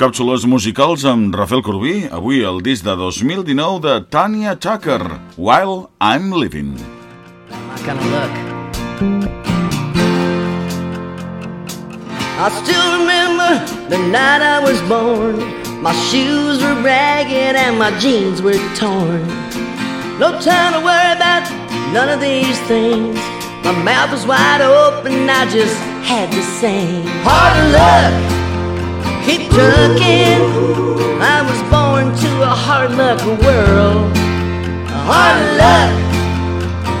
càpsules musicals amb Rafel Corbí. Avui el disc de 2019 de Tanya Tucker, While I'm Living. look. I still remember the night I was born. My shoes were ragged and my jeans were torn. No time to worry about none of these things. My mouth was wide open, I just had to sing. Hard luck, keep trucking. I was born to a hard luck world. Hard luck,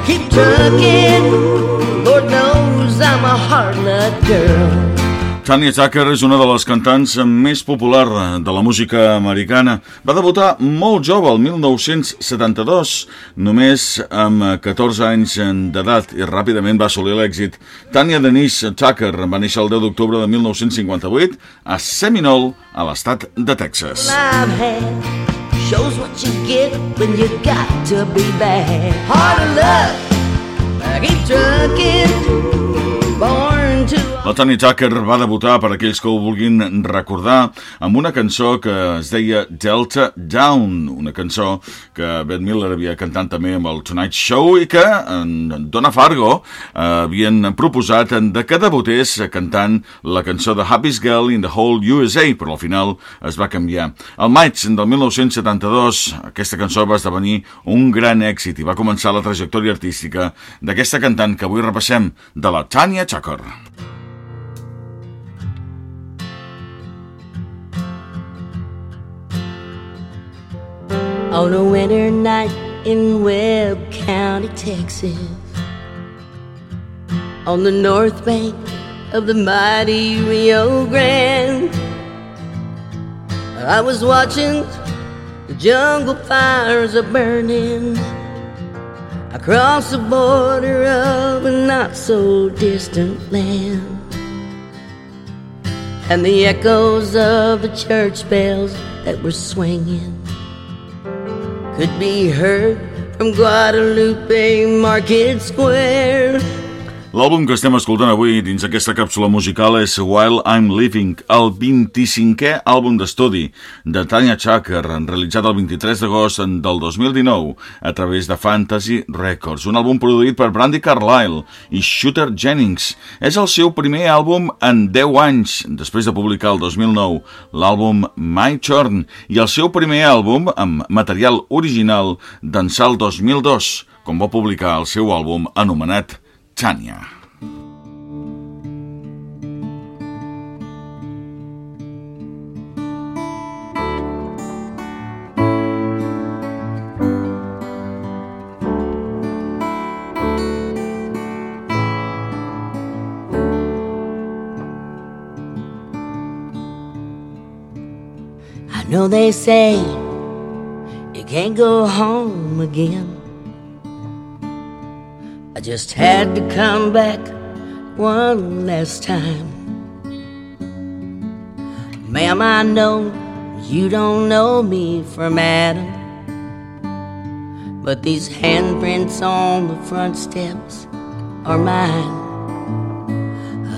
keep trucking. Lord knows I'm a hard luck girl. Tanya Tucker és una de les cantants més popular de la música americana. Va debutar molt jove, el 1972, només amb 14 anys d'edat i ràpidament va assolir l'èxit. Tanya Denise Tucker va néixer el 10 d'octubre de 1958 a Seminole, a l'estat de Texas. Shows what you get when you got to be bad. Keep born La Tanya Tucker va debutar, per aquells que ho vulguin recordar, amb una cançó que es deia Delta Down, una cançó que Beth Miller havia cantat també amb el Tonight Show i que en Donna Fargo eh, havien proposat de que debutés cantant la cançó de Happiest Girl in the Whole USA, però al final es va canviar. Al maig del 1972 aquesta cançó va esdevenir un gran èxit i va començar la trajectòria artística d'aquesta cantant que avui repassem, de la Tanya Tucker. On a winter night in Webb County, Texas, on the north bank of the mighty Rio Grande, I was watching the jungle fires a burning across the border of a not so distant land. And the echoes of the church bells that were swinging could be heard from Guadalupe Market Square. L'àlbum que estem escoltant avui dins aquesta càpsula musical és While I'm Living, el 25è àlbum d'estudi de Tanya Tucker, realitzat el 23 d'agost del 2019 a través de Fantasy Records, un àlbum produït per Brandy Carlile i Shooter Jennings. És el seu primer àlbum en 10 anys, després de publicar el 2009 l'àlbum My Chorn, i el seu primer àlbum amb material original d'ençà el 2002, com va publicar el seu àlbum anomenat I know they say you can't go home again. I just had to come back one last time. Ma'am, I know you don't know me from Adam, but these handprints on the front steps are mine.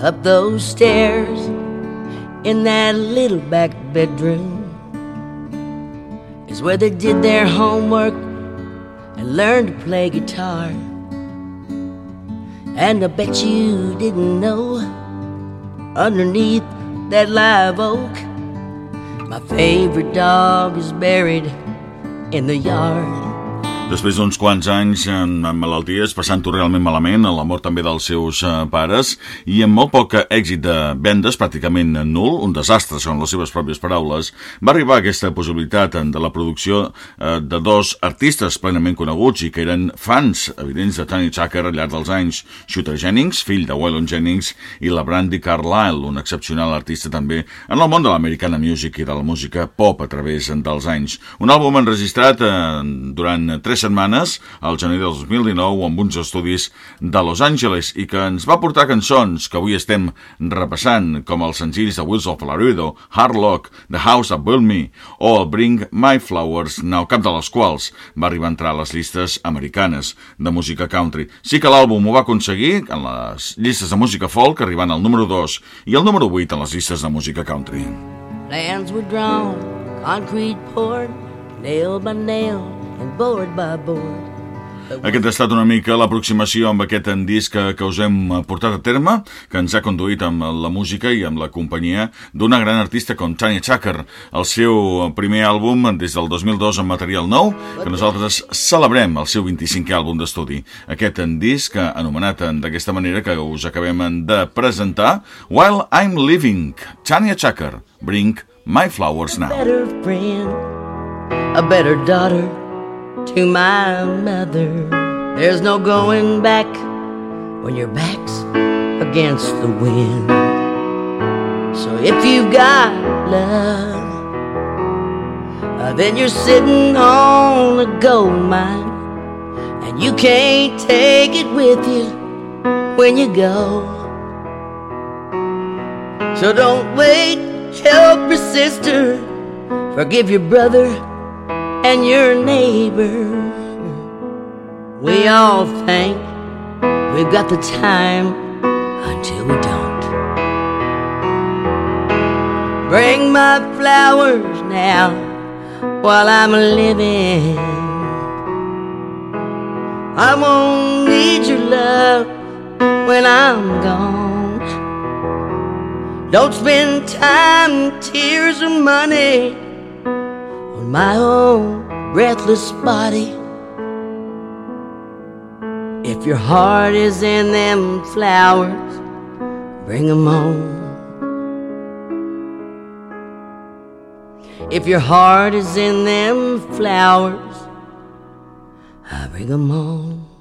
Up those stairs in that little back bedroom is where they did their homework and learned to play guitar. And I bet you didn't know underneath that live oak, my favorite dog is buried in the yard. Després d'uns quants anys en malalties, passant-ho realment malament, en la mort també dels seus eh, pares, i amb molt poc èxit de vendes, pràcticament nul, un desastre, són les seves pròpies paraules, va arribar aquesta possibilitat de la producció eh, de dos artistes plenament coneguts i que eren fans evidents de Tony Tucker al llarg dels anys, Shooter Jennings, fill de Waylon Jennings, i la Brandy Carlile, un excepcional artista també en el món de l'americana music i de la música pop a través dels anys. Un àlbum enregistrat eh, durant tres setmanes, al gener del 2019, amb uns estudis de Los Angeles i que ens va portar cançons que avui estem repassant, com els senzills de Wheels of Laredo, Hard Lock, The House That Built Me o el Bring My Flowers, no cap de les quals va arribar a entrar a les llistes americanes de música country. Sí que l'àlbum ho va aconseguir en les llistes de música folk, arribant al número 2 i al número 8 en les llistes de música country. Plans were drawn, concrete poured, nail by nail board by board. Aquest ha estat una mica l'aproximació amb aquest disc que, que us hem portat a terme, que ens ha conduït amb la música i amb la companyia d'una gran artista com Tanya Chucker. El seu primer àlbum des del 2002 amb material nou, que nosaltres celebrem el seu 25è àlbum d'estudi. Aquest disc anomenat d'aquesta manera que us acabem de presentar, While I'm Living, Tanya Chucker, Bring My Flowers Now. A better friend, a better daughter, to my mother. There's no going back when your back's against the wind. So if you've got love, uh, then you're sitting on a gold mine, and you can't take it with you when you go. So don't wait, help your sister, forgive your brother and your neighbor. We all think we've got the time until we don't. Bring my flowers now while I'm living. I won't need your love when I'm gone. Don't spend time, tears, or money my own breathless body. If your heart is in them flowers, bring them home. If your heart is in them flowers, I bring them home.